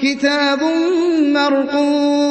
كِتَابٌ مَّرْقُومٌ.